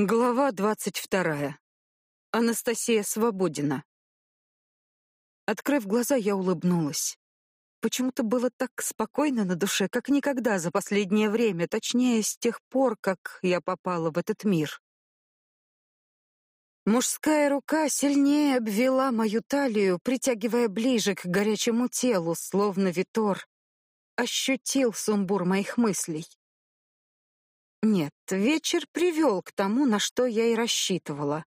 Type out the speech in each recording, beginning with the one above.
Глава двадцать вторая. Анастасия Свободина. Открыв глаза, я улыбнулась. Почему-то было так спокойно на душе, как никогда за последнее время, точнее, с тех пор, как я попала в этот мир. Мужская рука сильнее обвела мою талию, притягивая ближе к горячему телу, словно Витор ощутил сумбур моих мыслей. Нет, вечер привел к тому, на что я и рассчитывала.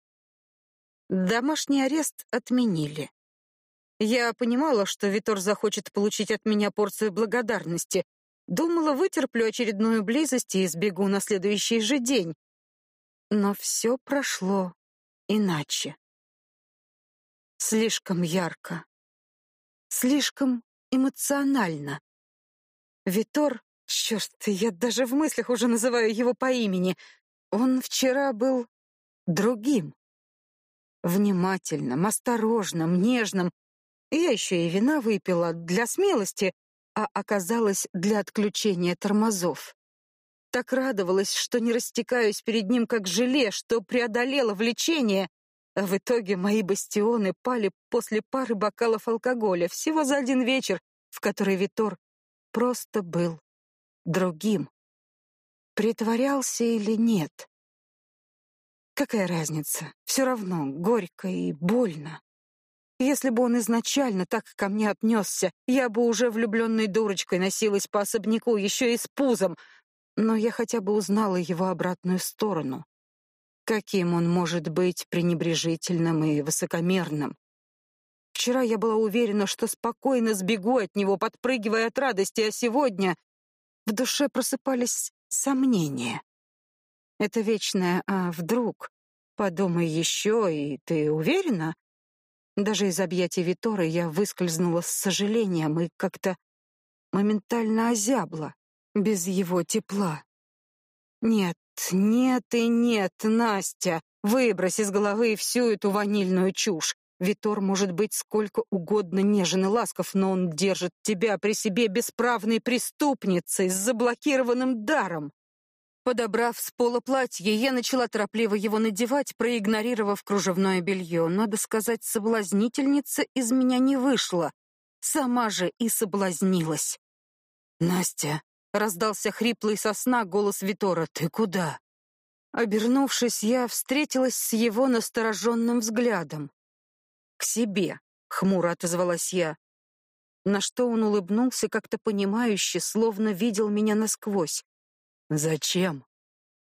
Домашний арест отменили. Я понимала, что Витор захочет получить от меня порцию благодарности. Думала, вытерплю очередную близость и сбегу на следующий же день. Но все прошло иначе. Слишком ярко. Слишком эмоционально. Витор Черт, я даже в мыслях уже называю его по имени. Он вчера был другим. Внимательным, осторожным, нежным. Я еще и вина выпила для смелости, а оказалось для отключения тормозов. Так радовалась, что не растекаюсь перед ним как желе, что преодолела влечение, а в итоге мои бастионы пали после пары бокалов алкоголя всего за один вечер, в который Витор просто был другим. Притворялся или нет? Какая разница? Все равно горько и больно. Если бы он изначально так ко мне отнесся, я бы уже влюбленной дурочкой носилась по особняку, еще и с пузом. Но я хотя бы узнала его обратную сторону. Каким он может быть пренебрежительным и высокомерным. Вчера я была уверена, что спокойно сбегу от него, подпрыгивая от радости, а сегодня в душе просыпались сомнения. Это вечное «а вдруг?» Подумай еще, и ты уверена? Даже из объятий Витора я выскользнула с сожалением и как-то моментально озябла без его тепла. Нет, нет и нет, Настя, выбрось из головы всю эту ванильную чушь. Витор может быть сколько угодно нежен и ласков, но он держит тебя при себе бесправной преступницей с заблокированным даром. Подобрав с пола платье, я начала торопливо его надевать, проигнорировав кружевное белье. Надо сказать, соблазнительница из меня не вышла. Сама же и соблазнилась. «Настя!» — раздался хриплый сосна голос Витора. «Ты куда?» Обернувшись, я встретилась с его настороженным взглядом. «К себе», — хмуро отозвалась я. На что он улыбнулся как-то понимающе, словно видел меня насквозь. «Зачем?»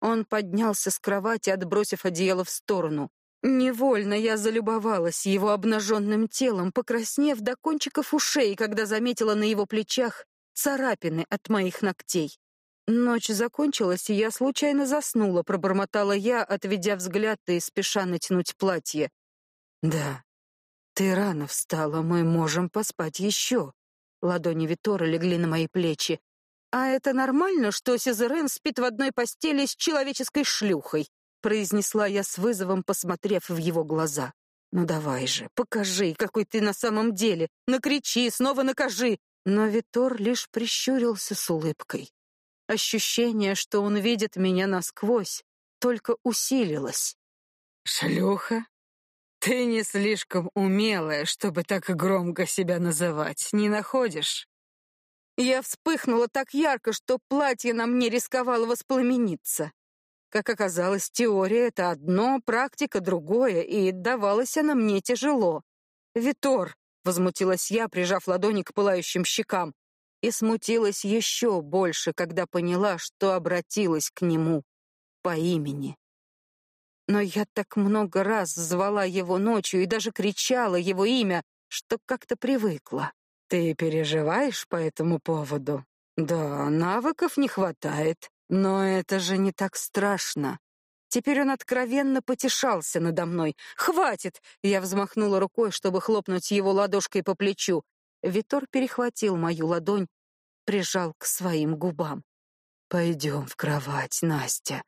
Он поднялся с кровати, отбросив одеяло в сторону. Невольно я залюбовалась его обнаженным телом, покраснев до кончиков ушей, когда заметила на его плечах царапины от моих ногтей. Ночь закончилась, и я случайно заснула, пробормотала я, отведя взгляд и спеша натянуть платье. Да, «Ты рано встала, мы можем поспать еще». Ладони Витора легли на мои плечи. «А это нормально, что Сизерен спит в одной постели с человеческой шлюхой?» произнесла я с вызовом, посмотрев в его глаза. «Ну давай же, покажи, какой ты на самом деле. Накричи, снова накажи». Но Витор лишь прищурился с улыбкой. Ощущение, что он видит меня насквозь, только усилилось. «Шлюха? Ты не слишком умелая, чтобы так громко себя называть, не находишь? Я вспыхнула так ярко, что платье на мне рисковало воспламениться. Как оказалось, теория — это одно, практика — другое, и давалась она мне тяжело. «Витор!» — возмутилась я, прижав ладони к пылающим щекам, и смутилась еще больше, когда поняла, что обратилась к нему по имени. Но я так много раз звала его ночью и даже кричала его имя, что как-то привыкла. Ты переживаешь по этому поводу? Да, навыков не хватает, но это же не так страшно. Теперь он откровенно потешался надо мной. «Хватит!» — я взмахнула рукой, чтобы хлопнуть его ладошкой по плечу. Витор перехватил мою ладонь, прижал к своим губам. «Пойдем в кровать, Настя.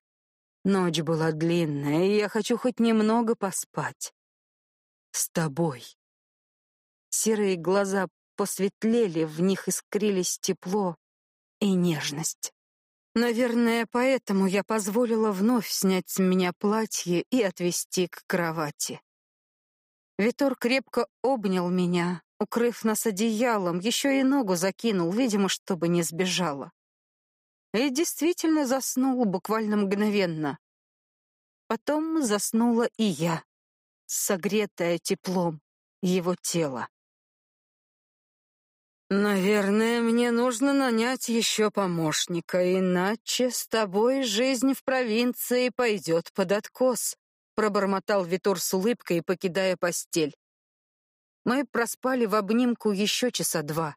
Ночь была длинная, и я хочу хоть немного поспать. С тобой. Серые глаза посветлели, в них искрились тепло и нежность. Наверное, поэтому я позволила вновь снять с меня платье и отвести к кровати. Витор крепко обнял меня, укрыв нас одеялом, еще и ногу закинул, видимо, чтобы не сбежала. И действительно заснул буквально мгновенно. Потом заснула и я, согретая теплом его тела. «Наверное, мне нужно нанять еще помощника, иначе с тобой жизнь в провинции пойдет под откос», пробормотал Витор с улыбкой, покидая постель. Мы проспали в обнимку еще часа два.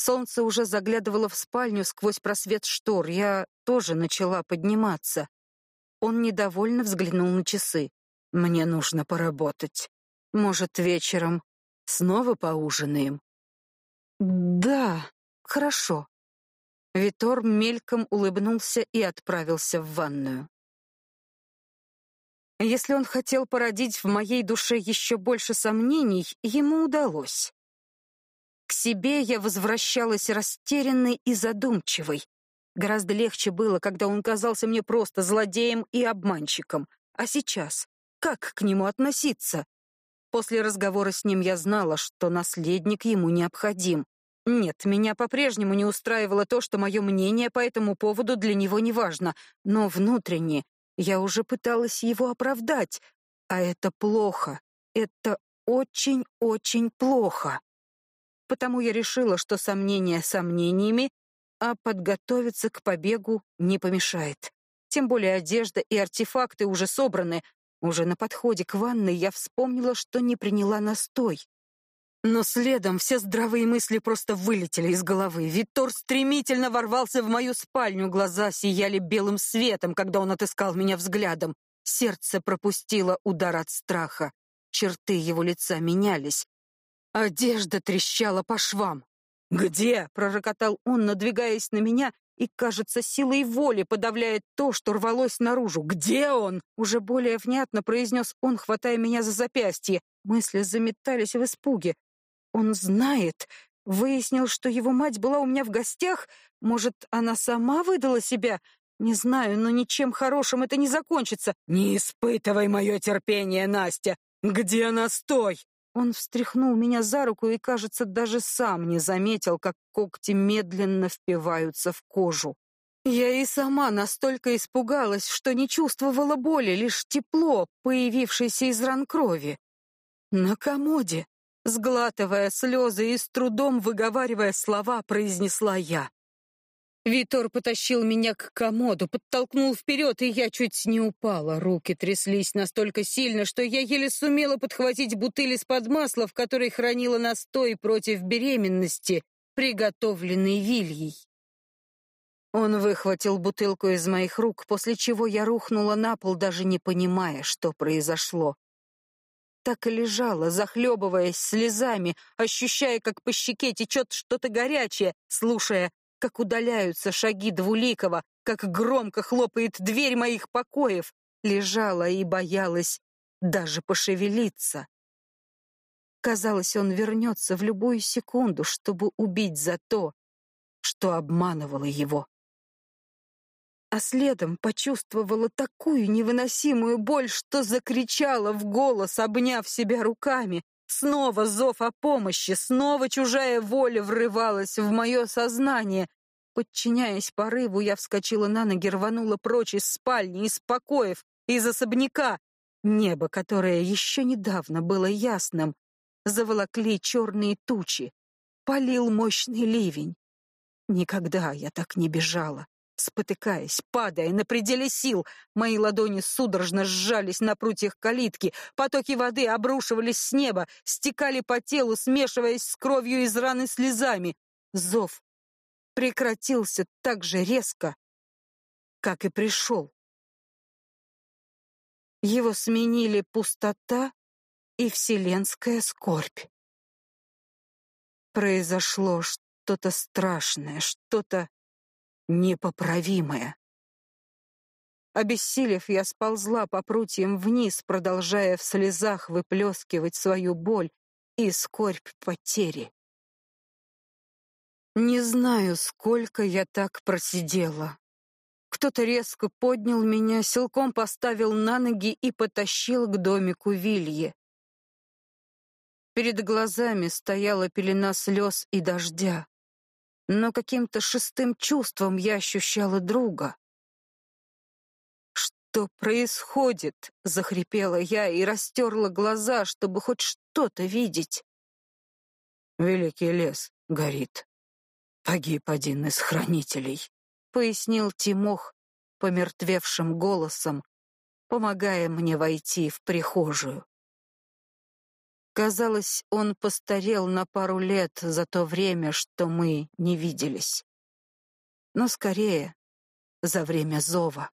Солнце уже заглядывало в спальню сквозь просвет штор. Я тоже начала подниматься. Он недовольно взглянул на часы. «Мне нужно поработать. Может, вечером снова поужинаем?» Да, хорошо. Витор мельком улыбнулся и отправился в ванную. Если он хотел породить в моей душе еще больше сомнений, ему удалось. К себе я возвращалась растерянной и задумчивой. Гораздо легче было, когда он казался мне просто злодеем и обманщиком. А сейчас? Как к нему относиться? После разговора с ним я знала, что наследник ему необходим. Нет, меня по-прежнему не устраивало то, что мое мнение по этому поводу для него не важно, но внутренне я уже пыталась его оправдать, а это плохо. Это очень-очень плохо. Потому я решила, что сомнения сомнениями, а подготовиться к побегу не помешает. Тем более одежда и артефакты уже собраны, уже на подходе к ванной я вспомнила, что не приняла настой. Но следом все здравые мысли просто вылетели из головы. Виттор стремительно ворвался в мою спальню, глаза сияли белым светом, когда он отыскал меня взглядом. Сердце пропустило удар от страха. Черты его лица менялись. Одежда трещала по швам. «Где?» — пророкотал он, надвигаясь на меня и, кажется, силой воли подавляет то, что рвалось наружу. «Где он?» — уже более внятно произнес он, хватая меня за запястье. Мысли заметались в испуге. «Он знает. Выяснил, что его мать была у меня в гостях. Может, она сама выдала себя? Не знаю, но ничем хорошим это не закончится. Не испытывай мое терпение, Настя. Где она? Стой!» Он встряхнул меня за руку и, кажется, даже сам не заметил, как когти медленно впиваются в кожу. Я и сама настолько испугалась, что не чувствовала боли, лишь тепло, появившееся из ран крови. На комоде, сглатывая слезы и с трудом выговаривая слова, произнесла я. Витор потащил меня к комоду, подтолкнул вперед, и я чуть не упала. Руки тряслись настолько сильно, что я еле сумела подхватить бутыль из-под масла, в которой хранила настой против беременности, приготовленный Вильей. Он выхватил бутылку из моих рук, после чего я рухнула на пол, даже не понимая, что произошло. Так и лежала, захлебываясь слезами, ощущая, как по щеке течет что-то горячее, слушая как удаляются шаги Двуликова, как громко хлопает дверь моих покоев, лежала и боялась даже пошевелиться. Казалось, он вернется в любую секунду, чтобы убить за то, что обманывало его. А следом почувствовала такую невыносимую боль, что закричала в голос, обняв себя руками. Снова зов о помощи, снова чужая воля врывалась в мое сознание. Подчиняясь порыву, я вскочила на ноги, рванула прочь из спальни, из покоев, из особняка. Небо, которое еще недавно было ясным, заволокли черные тучи. Полил мощный ливень. Никогда я так не бежала. Спотыкаясь, падая на пределе сил, мои ладони судорожно сжались на прутьях калитки, потоки воды обрушивались с неба, стекали по телу, смешиваясь с кровью из раны слезами. Зов прекратился так же резко, как и пришел. Его сменили пустота и вселенская скорбь. Произошло что-то страшное, что-то непоправимое. Обессилев, я сползла по прутьям вниз, продолжая в слезах выплескивать свою боль и скорбь потери. Не знаю, сколько я так просидела. Кто-то резко поднял меня, силком поставил на ноги и потащил к домику Вилье. Перед глазами стояла пелена слез и дождя. Но каким-то шестым чувством я ощущала друга. «Что происходит?» — захрипела я и растерла глаза, чтобы хоть что-то видеть. «Великий лес горит. Погиб один из хранителей», — пояснил Тимох помертвевшим голосом, помогая мне войти в прихожую. Казалось, он постарел на пару лет за то время, что мы не виделись. Но скорее за время зова.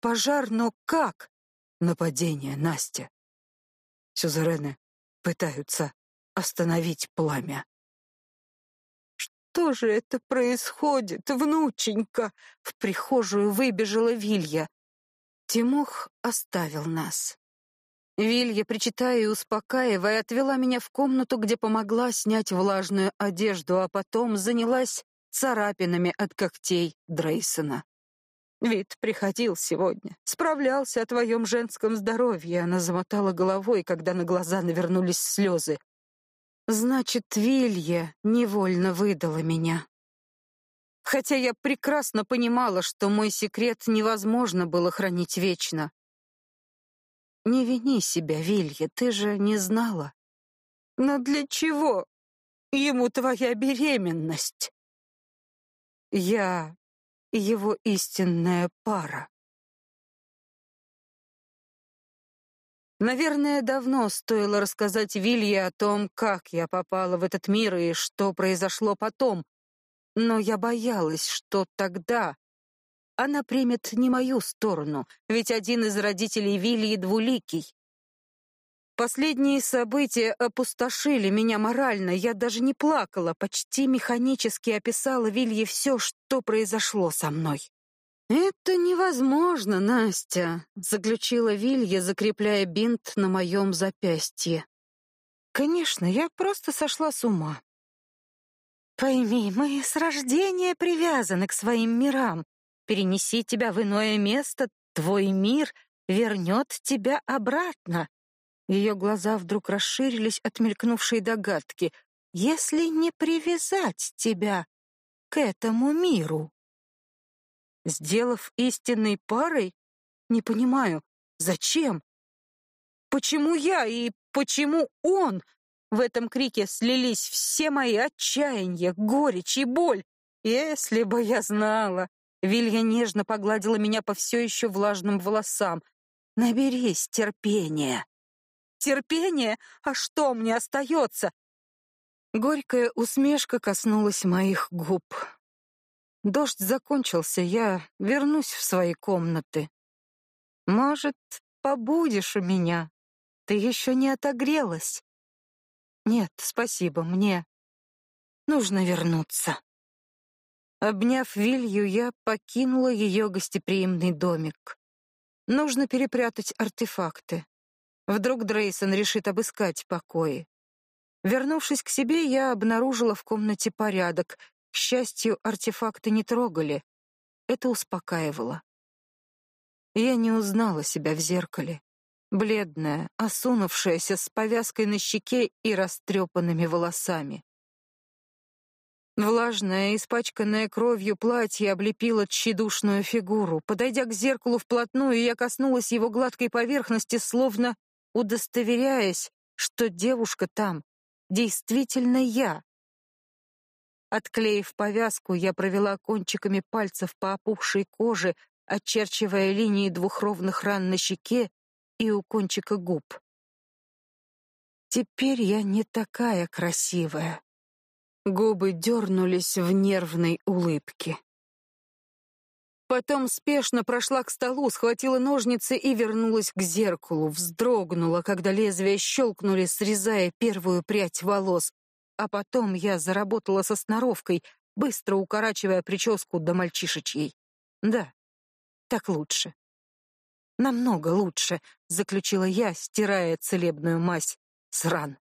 Пожар, но как? Нападение, Настя. Сюзерены пытаются остановить пламя. Что же это происходит, внученька? В прихожую выбежала Вилья. Тимох оставил нас. Вилья, причитая и успокаивая, отвела меня в комнату, где помогла снять влажную одежду, а потом занялась царапинами от когтей Дрейсона. Вид приходил сегодня, справлялся о твоем женском здоровье. Она замотала головой, когда на глаза навернулись слезы. Значит, Вилья невольно выдала меня. Хотя я прекрасно понимала, что мой секрет невозможно было хранить вечно. Не вини себя, Вилья, ты же не знала. Но для чего ему твоя беременность? Я его истинная пара. Наверное, давно стоило рассказать Вилье о том, как я попала в этот мир и что произошло потом. Но я боялась, что тогда она примет не мою сторону, ведь один из родителей Вильи двуликий. Последние события опустошили меня морально, я даже не плакала, почти механически описала Вилье все, что произошло со мной. «Это невозможно, Настя», — заключила Вилья, закрепляя бинт на моем запястье. «Конечно, я просто сошла с ума. Пойми, мы с рождения привязаны к своим мирам. Перенеси тебя в иное место, твой мир вернет тебя обратно. Ее глаза вдруг расширились от мелькнувшей догадки. Если не привязать тебя к этому миру. Сделав истинной парой? Не понимаю, зачем? Почему я и почему он? В этом крике слились все мои отчаяния, горечь и боль. Если бы я знала. Вилья нежно погладила меня по все еще влажным волосам. Наберись терпения. Терпение? А что мне остается? Горькая усмешка коснулась моих губ. Дождь закончился, я вернусь в свои комнаты. Может, побудешь у меня? Ты еще не отогрелась. Нет, спасибо, мне нужно вернуться. Обняв Вилью, я покинула ее гостеприимный домик. Нужно перепрятать артефакты. Вдруг Дрейсон решит обыскать покои. Вернувшись к себе, я обнаружила в комнате порядок. К счастью, артефакты не трогали. Это успокаивало. Я не узнала себя в зеркале. Бледная, осунувшаяся, с повязкой на щеке и растрепанными волосами. Влажное, испачканное кровью платье облепило тщедушную фигуру. Подойдя к зеркалу вплотную, я коснулась его гладкой поверхности, словно удостоверяясь, что девушка там действительно я. Отклеив повязку, я провела кончиками пальцев по опухшей коже, очерчивая линии двух ровных ран на щеке и у кончика губ. Теперь я не такая красивая. Губы дернулись в нервной улыбке. Потом спешно прошла к столу, схватила ножницы и вернулась к зеркалу, вздрогнула, когда лезвия щелкнули, срезая первую прядь волос. А потом я заработала со сноровкой, быстро укорачивая прическу до мальчишечьей. Да, так лучше. Намного лучше, заключила я, стирая целебную мазь с ран.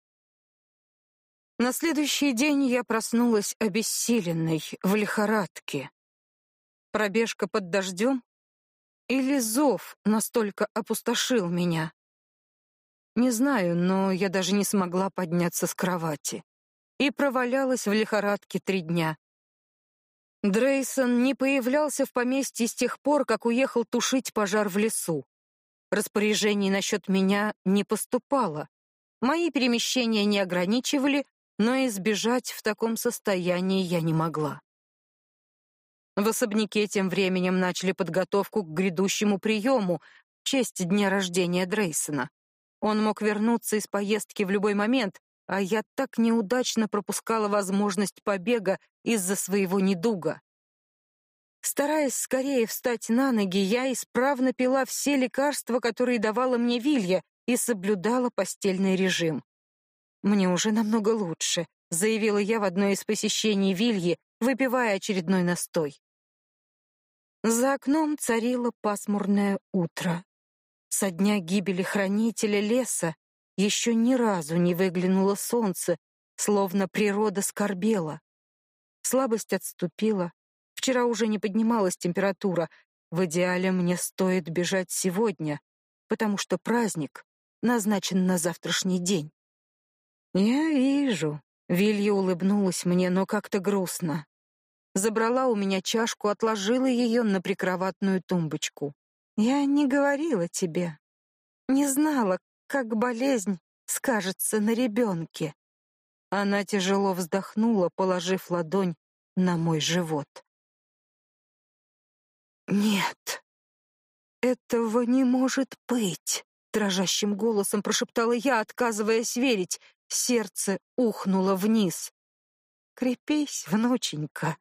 На следующий день я проснулась обессиленной, в лихорадке. Пробежка под дождем? Или зов настолько опустошил меня? Не знаю, но я даже не смогла подняться с кровати. И провалялась в лихорадке три дня. Дрейсон не появлялся в поместье с тех пор, как уехал тушить пожар в лесу. Распоряжений насчет меня не поступало. Мои перемещения не ограничивали, но избежать в таком состоянии я не могла. В особняке тем временем начали подготовку к грядущему приему в честь дня рождения Дрейсона. Он мог вернуться из поездки в любой момент, а я так неудачно пропускала возможность побега из-за своего недуга. Стараясь скорее встать на ноги, я исправно пила все лекарства, которые давала мне Вилья, и соблюдала постельный режим. Мне уже намного лучше, заявила я в одно из посещений Вильи, выпивая очередной настой. За окном царило пасмурное утро. Со дня гибели хранителя леса еще ни разу не выглянуло солнце, словно природа скорбела. Слабость отступила. Вчера уже не поднималась температура. В идеале мне стоит бежать сегодня, потому что праздник назначен на завтрашний день. Я вижу. Вилья улыбнулась мне, но как-то грустно. Забрала у меня чашку, отложила ее на прикроватную тумбочку. Я не говорила тебе. Не знала, как болезнь скажется на ребенке. Она тяжело вздохнула, положив ладонь на мой живот. Нет. Этого не может быть, дрожащим голосом прошептала я, отказываясь верить. Сердце ухнуло вниз. Крепись, внученька.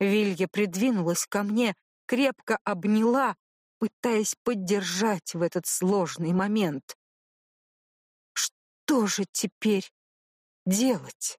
Вилья придвинулась ко мне, крепко обняла, пытаясь поддержать в этот сложный момент. Что же теперь делать?